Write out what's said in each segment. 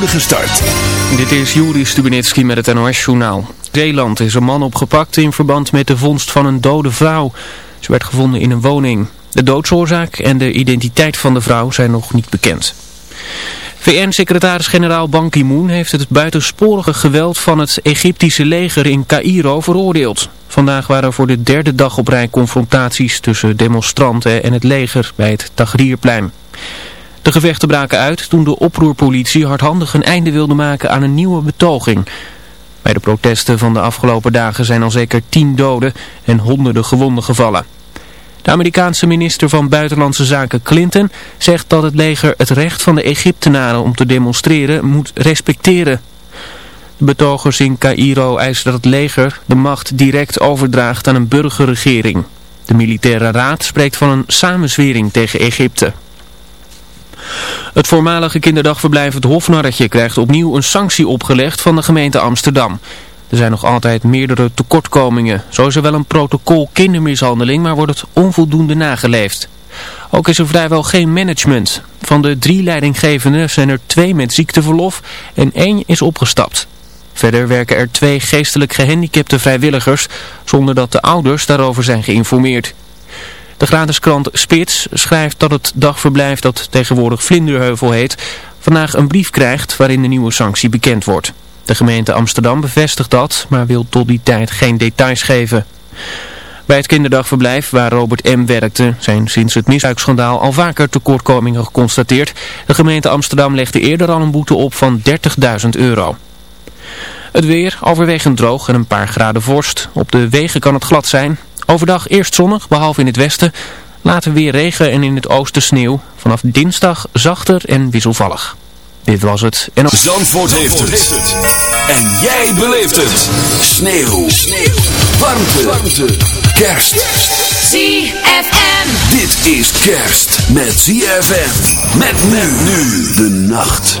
start. Dit is Juri Stubenitski met het NOS-journaal. Zeeland is een man opgepakt in verband met de vondst van een dode vrouw. Ze werd gevonden in een woning. De doodsoorzaak en de identiteit van de vrouw zijn nog niet bekend. VN-secretaris-generaal Ban Ki-moon heeft het buitensporige geweld van het Egyptische leger in Cairo veroordeeld. Vandaag waren voor de derde dag op rij confrontaties tussen demonstranten en het leger bij het Tahrirplein. De gevechten braken uit toen de oproerpolitie hardhandig een einde wilde maken aan een nieuwe betoging. Bij de protesten van de afgelopen dagen zijn al zeker tien doden en honderden gewonden gevallen. De Amerikaanse minister van Buitenlandse Zaken Clinton zegt dat het leger het recht van de Egyptenaren om te demonstreren moet respecteren. De betogers in Cairo eisen dat het leger de macht direct overdraagt aan een burgerregering. De militaire raad spreekt van een samenzwering tegen Egypte. Het voormalige kinderdagverblijf Het Hofnarretje krijgt opnieuw een sanctie opgelegd van de gemeente Amsterdam. Er zijn nog altijd meerdere tekortkomingen. Zo is er wel een protocol kindermishandeling, maar wordt het onvoldoende nageleefd. Ook is er vrijwel geen management. Van de drie leidinggevenden zijn er twee met ziekteverlof en één is opgestapt. Verder werken er twee geestelijk gehandicapte vrijwilligers, zonder dat de ouders daarover zijn geïnformeerd. De gratis krant Spits schrijft dat het dagverblijf dat tegenwoordig Vlinderheuvel heet, vandaag een brief krijgt waarin de nieuwe sanctie bekend wordt. De gemeente Amsterdam bevestigt dat, maar wil tot die tijd geen details geven. Bij het kinderdagverblijf waar Robert M. werkte zijn sinds het misbruiksschandaal al vaker tekortkomingen geconstateerd. De gemeente Amsterdam legde eerder al een boete op van 30.000 euro. Het weer overwegend droog en een paar graden vorst. Op de wegen kan het glad zijn. Overdag eerst zonnig, behalve in het westen. Later weer regen en in het oosten sneeuw. Vanaf dinsdag zachter en wisselvallig. Dit was het. En op... Zandvoort, heeft, het. En jij beleeft het. Sneeuw. sneeuw. Warmte. Warmte. Kerst. ZFM. Dit is kerst met ZFM. Met men nu de nacht.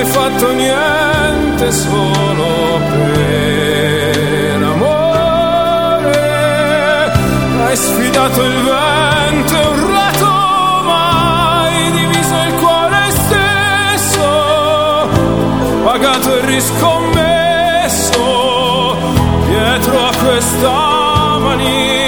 hai fatto niente solo per amore. Hai sfidato il vento e urlato, rato, ma hai diviso il cuore stesso, pagato e riscommesso dietro a questa maniera.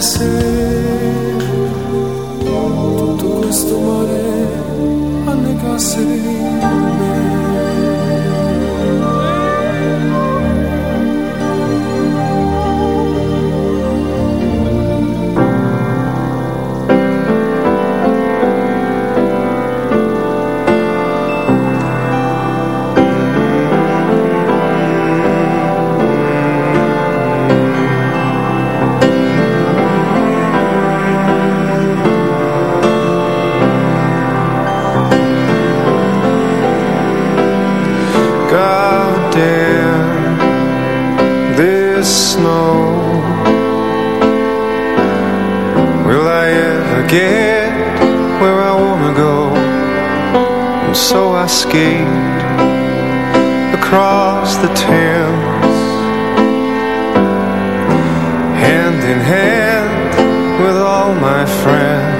listen where I wanna go. And so I skate across the Thames. Hand in hand with all my friends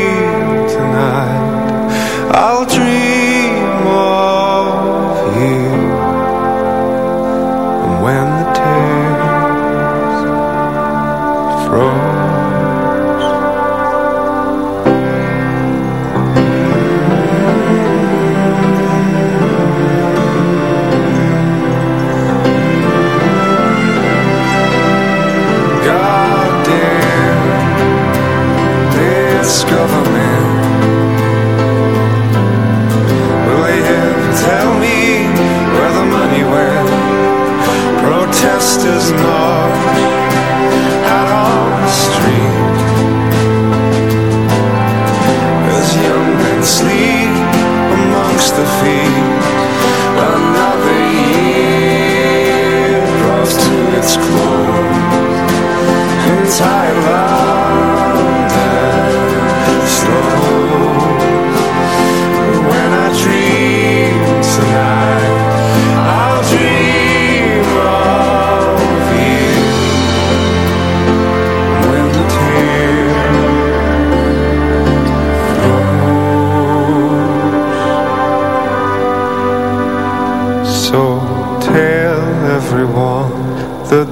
government Will they ever tell me where the money went? Protesters march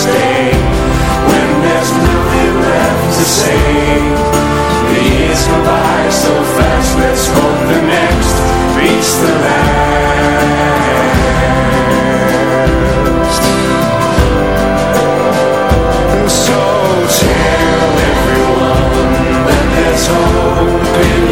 Day. When there's nothing left to say, the years go by so fast. Let's hope the next beats the last. And so tell everyone that there's hope in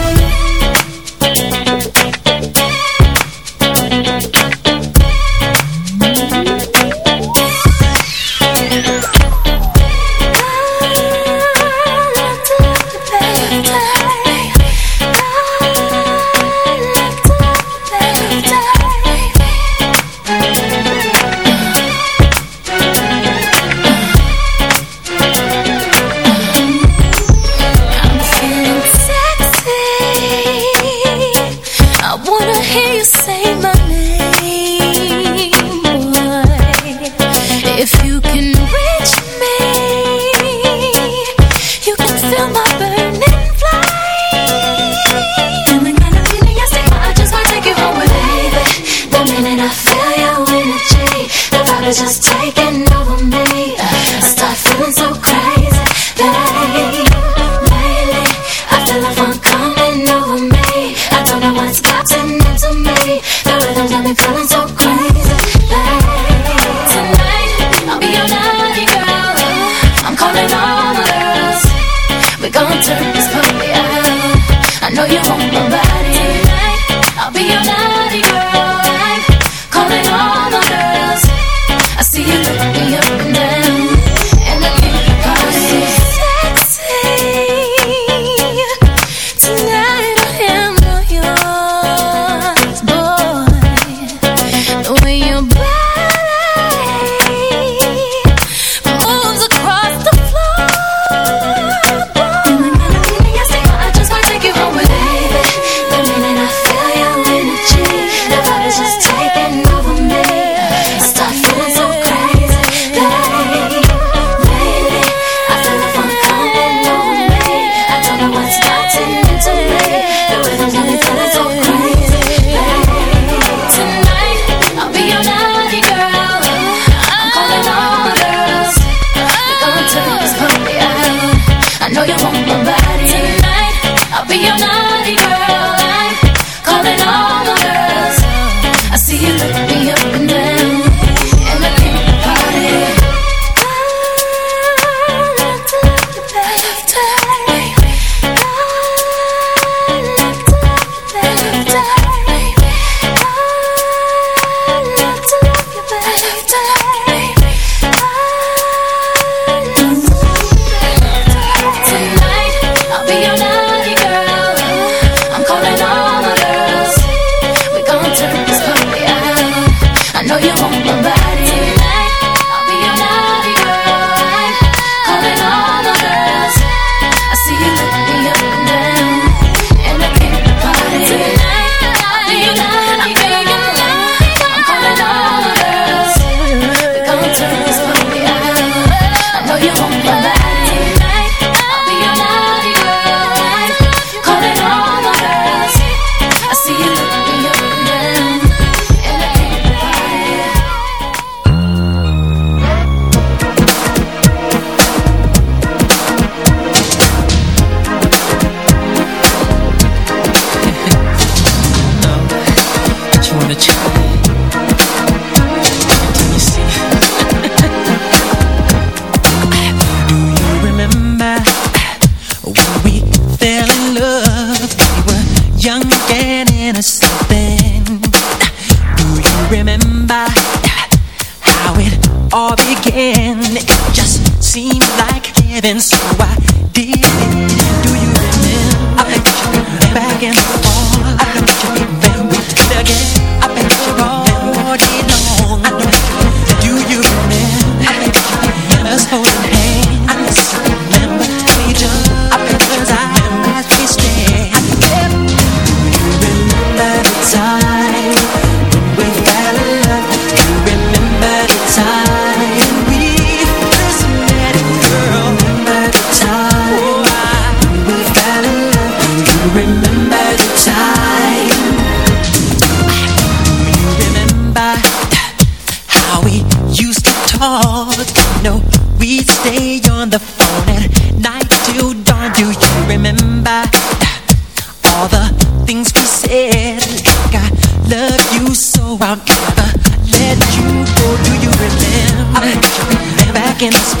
me feeling so cool. about you. I let you go. Do you remember? I remember. Back in the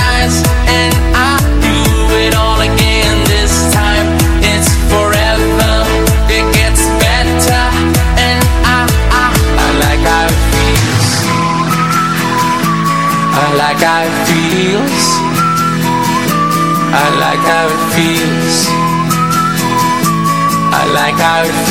like it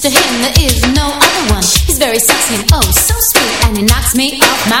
To him there is no other one. He's very sexy and oh so sweet, and he knocks me off my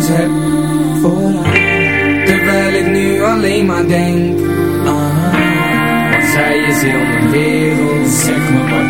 gevoelens heb voor haar Terwijl ik nu alleen maar denk haar Want zij is heel mijn wereld Zeg me wat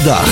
городах.